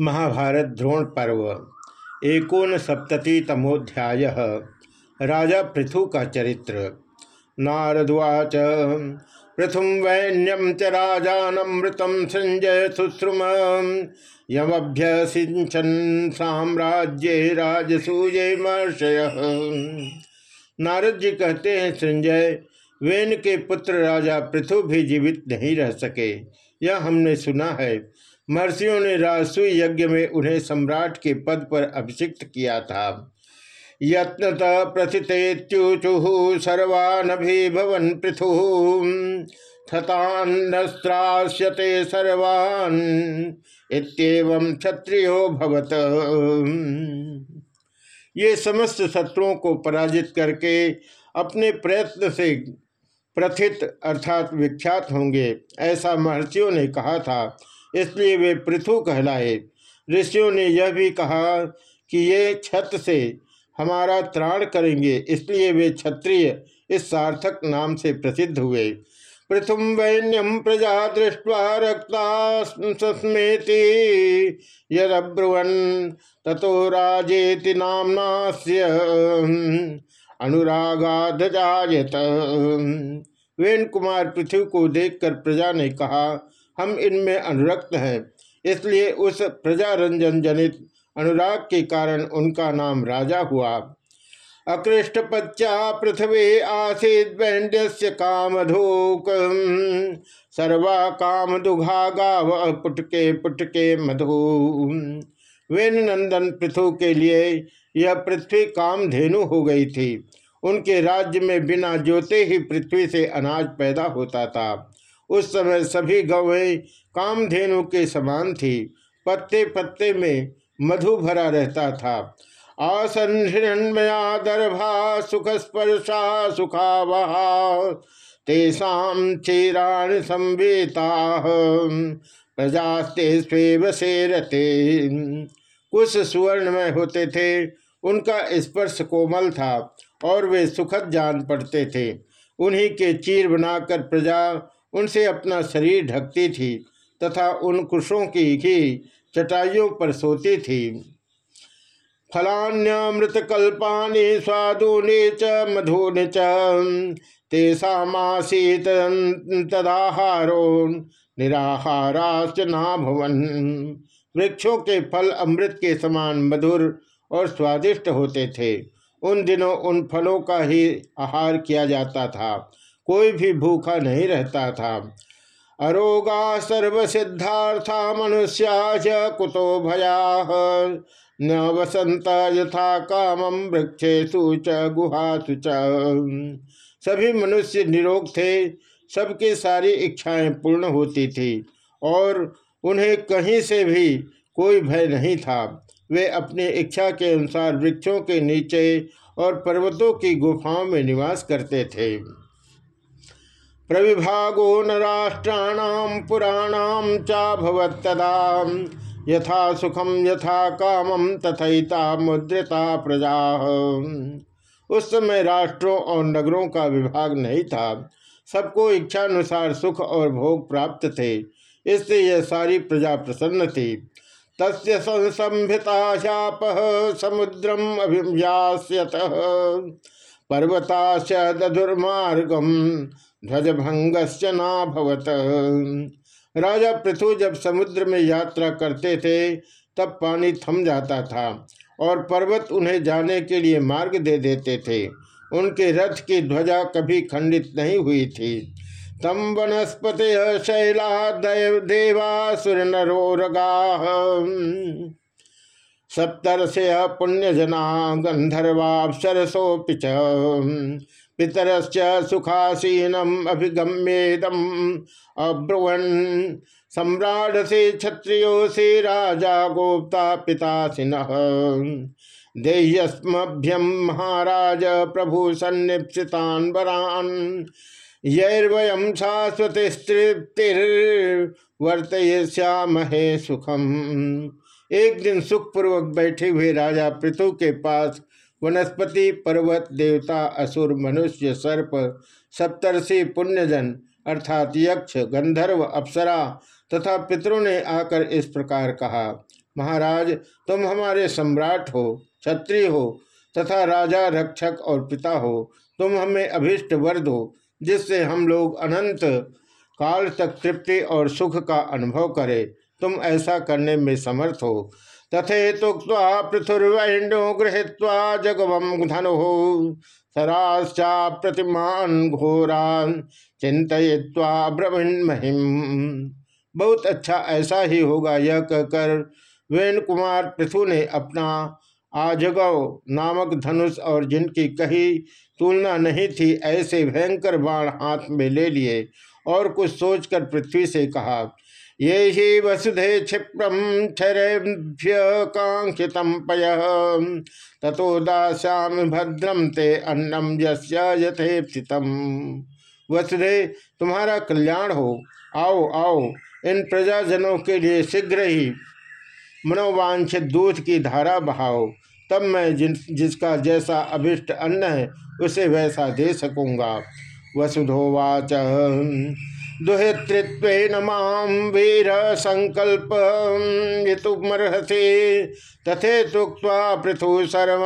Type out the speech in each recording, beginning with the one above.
महाभारत द्रोण पर्व, एकोन सप्तति तमोध्याय, राजा पृथु का चरित्र। नारद्वाच पृथुम वैन्यम च राजानमृतम संजय शुश्रुम यमभ्यसिंचन साम्राज्य राजसूय महर्षय। नारद जी कहते हैं संजय वेन के पुत्र राजा पृथु भी जीवित नहीं रह सके। यह हमने सुना है। महर्षियों ने राजसु यज्ञ में उन्हें सम्राट के पद पर अभिषिक्त किया था। यत्नत प्रथितेत्युचुः सर्वानभिभवन पृथु। थतान्नस्त्रास्यते सर्वान्, इत्येवं क्षत्रियो भवत। ये समस्त शत्रुओं को पराजित करके अपने प्रयत्न से प्रथित अर्थात विख्यात होंगे, ऐसा महर्षियों ने कहा था। इसलिए वे पृथु कहलाए। ऋषियों ने यह भी कहा कि ये छत से हमारा त्राण करेंगे, इसलिए वे क्षत्रिय इस सार्थक नाम से प्रसिद्ध हुए। पृथुम वैन्यम प्रजा दृष्टवा रक्ता सस्मेति यद्रुवन ततो राजेति नामनास्य अनुरागाधजायत वेन कुमार पृथ्वी को देखकर प्रजा ने कहा हम इनमें अनुरक्त हैं। इसलिए उस प्रजारंजन जनित अनुराग के कारण उनका नाम राजा हुआ। अकृष्ट पच्चा पृथ्वी आसीद वैंड्य कामधूक सर्वा काम दुघा गाव पुटके पुटके मधु। वेन नंदन पृथु के लिए यह पृथ्वी काम धेनु हो गई थी। उनके राज्य में बिना जोते ही पृथ्वी से अनाज पैदा होता था। उस समय सभी गौएँ कामधेनु के समान थी। पत्ते पत्ते में मधु भरा रहता था। आसन हिरण्मया दर्भा सुख स्पर्शा सुखावहा तेषाम चीराण संवेता, प्रजास्ते स्वेव सेरते। कुछ सुवर्णमय होते थे, उनका स्पर्श कोमल था और वे सुखद जान पड़ते थे। उन्हीं के चीर बनाकर प्रजा उनसे अपना शरीर ढकती थी तथा उन कुशों की ही चटाइयों पर सोती थी। फलान्यमृतकल्पानि स्वादूनि च, मधुनि च, तेषामासीत तदाहारो निराहाराश्च नाभवन। वृक्षों के फल अमृत के समान मधुर और स्वादिष्ट होते थे। उन दिनों उन फलों का ही आहार किया जाता था। कोई भी भूखा नहीं रहता था। अरोगा सर्व सिद्धार्था मनुष्या कुतो भया। न वसंत यथा कामम वृक्षेशु च गुहासु च। सभी मनुष्य निरोग थे, सबके सारी इच्छाएँ पूर्ण होती थी और उन्हें कहीं से भी कोई भय नहीं था। वे अपनी इच्छा के अनुसार वृक्षों के नीचे और पर्वतों की गुफाओं में निवास करते थे। प्रविभागो न राष्ट्राणाम पुराणाम चाभवत्तदा यथा सुखम यथा कामम तथैता मुद्रिता प्रजा। उस समय राष्ट्रों और नगरों का विभाग नहीं था। सबको इच्छानुसार सुख और भोग प्राप्त थे। इससे यह सारी प्रजा प्रसन्न थी। तस्य संसंभिता शाप, समुद्रम अभिव्यास्यत। पर्वताश दधुर्मार्गम ध्वजभंगश्च नाभवत राजा पृथु जब समुद्र में यात्रा करते थे, तब पानी थम जाता था और पर्वत उन्हें जाने के लिए मार्ग दे देते थे। उनके रथ की ध्वजा कभी खंडित नहीं हुई थी। तम वनस्पति शैला देव देवा सुर देवासुर नरोरगा सप्तरसे पुण्यजना गंधर्वापसरसोपि पितरश्च सुखासीनम अभिगम्येदम अब्रुवन। सम्राट से क्षत्रियो से राजा गोप्ता पितासिन देह्यस्मभ्यम महाराज प्रभु सन्निप्सितान वरान। यैर्वयम शाश्वतिस्तृप्तिर्वर्तयश्यामहे सुखम। एक दिन सुखपूर्वक बैठे हुए राजा पृथु के पास वनस्पति, पर्वत, देवता, असुर, मनुष्य, सर्प, सप्तर्षि, पुण्यजन अर्थात यक्ष, गंधर्व, अप्सरा तथा पितरों ने आकर इस प्रकार कहा, महाराज, तुम हमारे सम्राट हो, क्षत्रिय हो तथा राजा, रक्षक और पिता हो। तुम हमें अभिष्ट वर दो जिससे हम लोग अनंत काल तक तृप्ति और सुख का अनुभव करें। तुम ऐसा करने में समर्थ हो। तथे तुक्वा पृथुर्वैण्यो गृहीत्वा धनु सराश्चा प्रतिमान घोरान चिंतवा ब्रवीण महिम बहुत अच्छा ऐसा ही होगा यह कहकर वेन कुमार पृथु ने अपना आजगव नामक धनुष और जिनकी कही तुलना नहीं थी, ऐसे भयंकर बाण हाथ में ले लिए और कुछ सोचकर पृथ्वी से कहा ये ही वसुधे क्षिप्रम क्षरेभ्य कांक्षित पय। तथो दास्याम भद्रम ते अन्नम यथेप्सितम। वसुधे, तुम्हारा कल्याण हो। आओ आओ, इन प्रजाजनों के लिए शीघ्र ही मनोवांछित दूध की धारा बहाओ। तब मैं जिन, जिसका जैसा अभिष्ट अन्न है, उसे वैसा दे सकूँगा। वसुधोवाच। दुहितृत्व नमाम वीर संकल्प तथे तुक्वा पृथु सर्व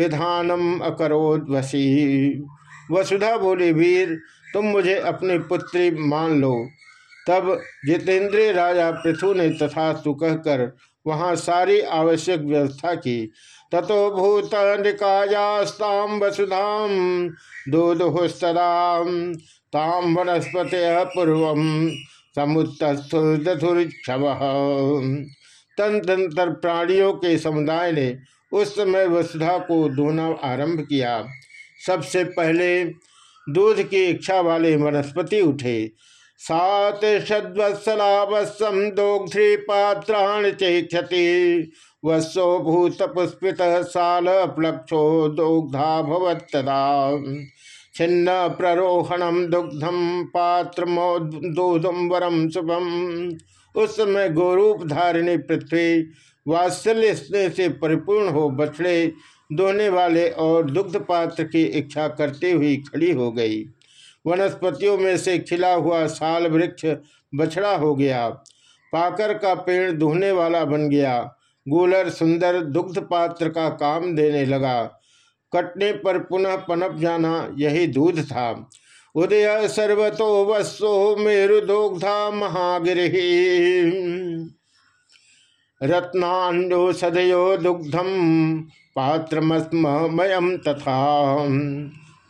विधानम अकरोद वसी। वसुधा बोली, वीर, तुम मुझे अपनी पुत्री मान लो। तब जितेंद्रिय राजा पृथु ने तथा कहकर वहाँ सारी आवश्यक व्यवस्था की। ततो भूत निकायास्ताम वसुधाम दूधुस्तदाम ताम वनस्पत पूर्व समुत्थुर्धुर्क्षव तंत्र प्राणियों के समुदाय ने उस समय वसुधा को धोना आरंभ किया। सबसे पहले दूध की इच्छा वाले वनस्पति उठे। सात षद्वत्सला वत्सम दोग्ध्री पात्राण चेक्षति वत्सो भूत पुष्पित साल प्लक्षो दोग्धा भवत्तदा छिन्न प्ररोहणम दुग्धम पात्र दूधम वरम शुभम। उस समय गोरूप धारिणी पृथ्वी, वात्सल्य स्नेह से परिपूर्ण हो बछड़े, दोने वाले और दुग्ध पात्र की इच्छा करती हुई खड़ी हो गई। वनस्पतियों में से खिला हुआ साल वृक्ष बछड़ा हो गया। पाकर का पेड़ दुहने वाला बन गया। गूलर सुंदर दुग्ध पात्र का काम देने लगा। कटने पर पुनः पनप जाना यही दूध था। उदय सर्वतो वस्ो मेरुदोग्धा महागिर। रत्नान्यो सदयो दुग्धम पात्रमस्मयम तथा।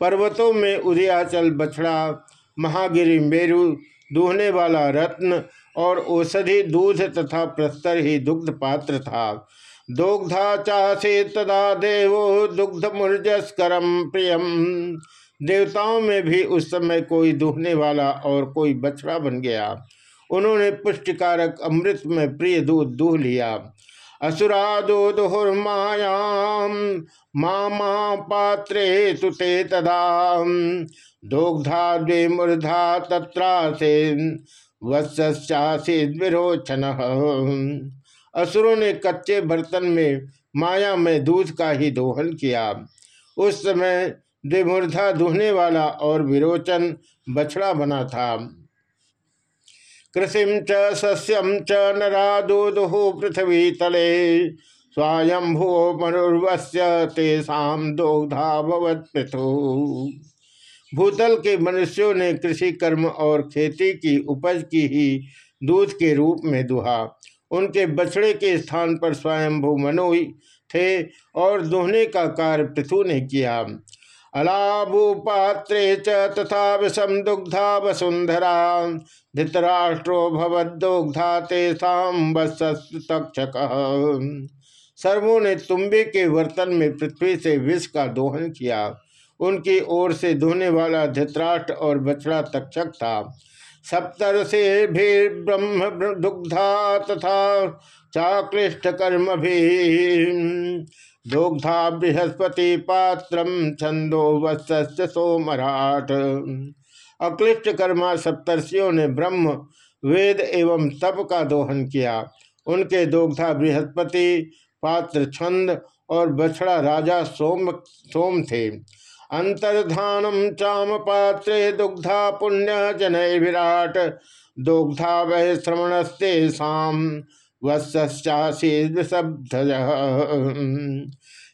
पर्वतों में उदयाचल, बछड़ा, महागिरी, मेरु, दूहने वाला रत्न और औषधि, दूध तथा प्रस्तर ही दुग्ध पात्र था। दोग्धा चासे तदा देवो दुग्ध मूर्जस्करम प्रियम। देवताओं में भी उस समय कोई दूहने वाला और कोई बछड़ा बन गया। उन्होंने पुष्टिकारक अमृत में प्रिय दूध दूह लिया। असुरादो दुहुर्मायाम मामा पात्रे सुते तदा। दोग्धा द्वे मूर्धा तत्रासे विरोचन। असुरों ने कच्चे बर्तन में माया में दूध का ही दोहन किया। उस समय द्विमूर्धा दुहने वाला और विरोचन बछड़ा बना था। कृषि च सस्यम च, नरादुदुः पृथ्वी तले स्वायंभो मनुर्वस्य तेषाम दोग्धा पृथु। भूतल के मनुष्यों ने कृषि कर्म और खेती की उपज की ही दूध के रूप में दुहा। उनके बछड़े के स्थान पर स्वयंभू मनु थे और दोहने का कार्य पृथु ने किया। अलाभूपात्रे च तथा विषम दुग्धा वसुंधरा धृतराष्ट्रो भवदुग्धा तेषाम तक्षक सर्वों ने तुम्बे के वर्तन में पृथ्वी से विष का दोहन किया। उनकी ओर से धोने वाला धृतराष्ट्र और बछड़ा तक्षक था। सप्तर से भी ब्रह्म दुग्धा तथा चाक्लिष्ट कर्म भी। दोग्धा बृहस्पति पात्र छंदो वत्स्य सोमराट। अक्लिष्ट कर्मा सप्तर्षियों ने ब्रह्म, वेद एवं तप का दोहन किया। उनके दोग्धा बृहस्पति पात्र छंद और बछड़ा राजा सोम सोम थे। अंतर्धानम चाम पात्रे दुग्धा पुण्य जनय विराट दुग्धा वह श्रवणस्ते शाम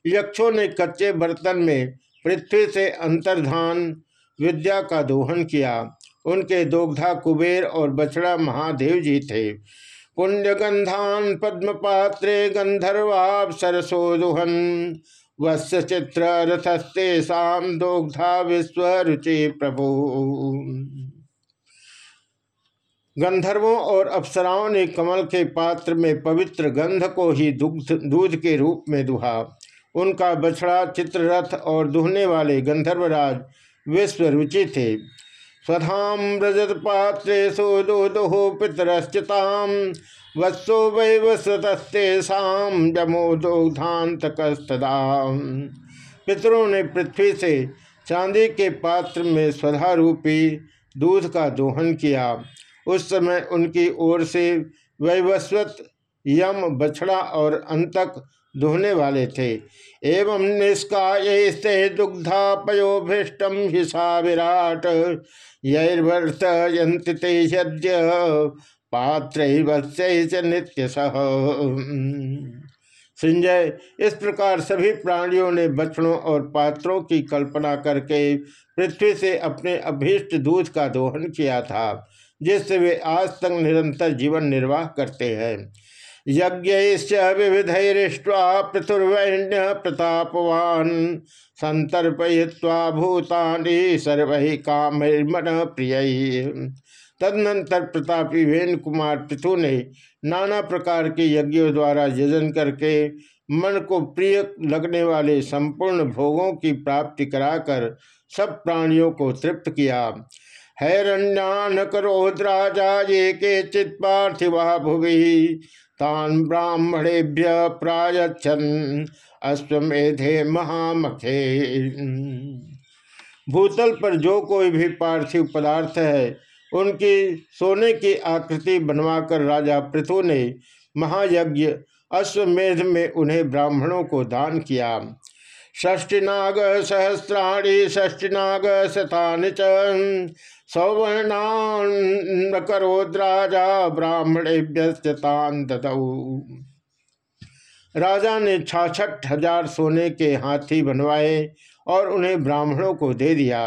यक्षों ने कच्चे बर्तन में पृथ्वी से अंतर्धान विद्या का दोहन किया। उनके दोग्धा कुबेर और बछड़ा महादेव जी थे। पुण्य गंधान पद्म पात्रे गंधर्वाप सरसोदुहन। वत्स चित्र रथस्ते शाम दोग्धा विश्व रुचि प्रभु। गंधर्वों और अप्सराओं ने कमल के पात्र में पवित्र गंध को ही दुग्ध, दूध के रूप में दुहा। उनका बछड़ा, चित्ररथ और दुहने वाले गंधर्वराज विश्व रुचि थे। स्वधाम रजत पात्रे सोदो पितरश्चिताम, वत्सो वै वसतस्तेषाम जमो दोग्धांतकस्तदा पितरों ने पृथ्वी से चांदी के पात्र में स्वधा रूपी दूध का दोहन किया। उस समय उनकी ओर से वैवस्वत यम, बछड़ा और अंतक दुहने वाले थे। एवं निष्काय से दुग्धा पयोभिष्टम हिसा विराट यैर्वर्त पात्र नित्य सह संजय, इस प्रकार सभी प्राणियों ने बछड़ों और पात्रों की कल्पना करके पृथ्वी से अपने अभीष्ट दूध का दोहन किया था। जिससे वे आज तक निरंतर जीवन निर्वाह करते हैं। यज्ञ विविधरिष्ट्वा पृथुर्वैण्य प्रतापवान संतर्पय्वा भूतानि सर्व कामर्मन प्रिय। तदनंतर प्रतापी वेन कुमार पृथु ने नाना प्रकार के यज्ञों द्वारा यजन करके मन को प्रिय लगने वाले संपूर्ण भोगों की प्राप्ति कराकर सब प्राणियों को तृप्त किया। हैरण्यान करोद्राजा ये के चित पार्थिवा भुवि। तान ब्राह्मणेभ्य प्रायछन अश्वमेधे महामखे। भूतल पर जो कोई भी पार्थिव पदार्थ है, उनकी सोने की आकृति बनवाकर राजा पृथु ने महायज्ञ अश्वमेध में उन्हें ब्राह्मणों को दान किया। षष्टिनाग सहस्राणी षष्टिनाग शतान सौवर्णान करोद्राजा ब्राह्मणेभ्यस्तान राजा ने छाछठ हज़ार सोने के हाथी बनवाए और उन्हें ब्राह्मणों को दे दिया।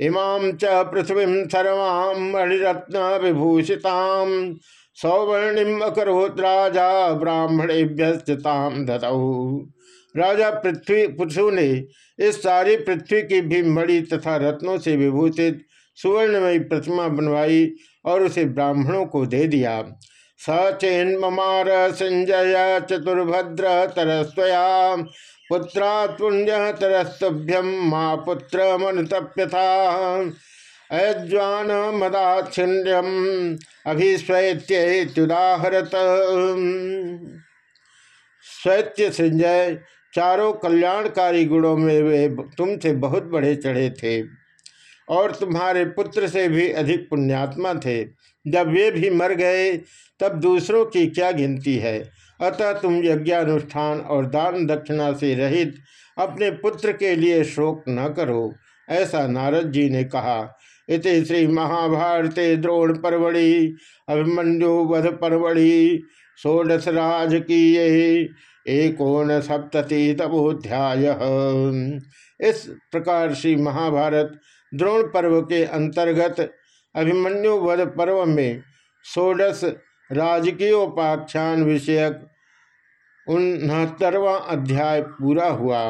इमाम च पृथ्वी सर्वाम मणिरत्न विभूषिताम सौवर्णिम अकरोत राजा ब्राह्मणेभ्यस्ताम दतऊ राजा पृथ्वी पृथु ने इस सारी पृथ्वी की भी मणि तथा रत्नों से विभूषित सुवर्णमयी प्रतिमा बनवाई और उसे ब्राह्मणों को दे दिया। सचेन ममार संजय चतुर्भद्र तरस्वया, पुत्रा पुण्य तरस्तभ्यम माँ पुत्र मनुतप्यथा। अज्वान मदाक्षिण्यम अभिस्वैत्युदाहरत स्वैत्य संजय चारों कल्याणकारी गुणों में वे तुमसे बहुत बड़े चढ़े थे, और तुम्हारे पुत्र से भी अधिक पुण्यात्मा थे। जब वे भी मर गए, तब दूसरों की क्या गिनती है? अतः तुम यज्ञानुष्ठान और दान दक्षिणा से रहित अपने पुत्र के लिए शोक न करो, ऐसा नारद जी ने कहा। इस श्री महाभारते द्रोण परवड़ी अभिमन्यु वध परवड़ी षोडश की एकोन सप्तति तमोध्याय इस प्रकार श्री महाभारत द्रोण पर्व के अंतर्गत अभिमन्यु वध पर्व में षोडश राजकीयोपाख्यान विषयक उनहत्तरवा अध्याय पूरा हुआ।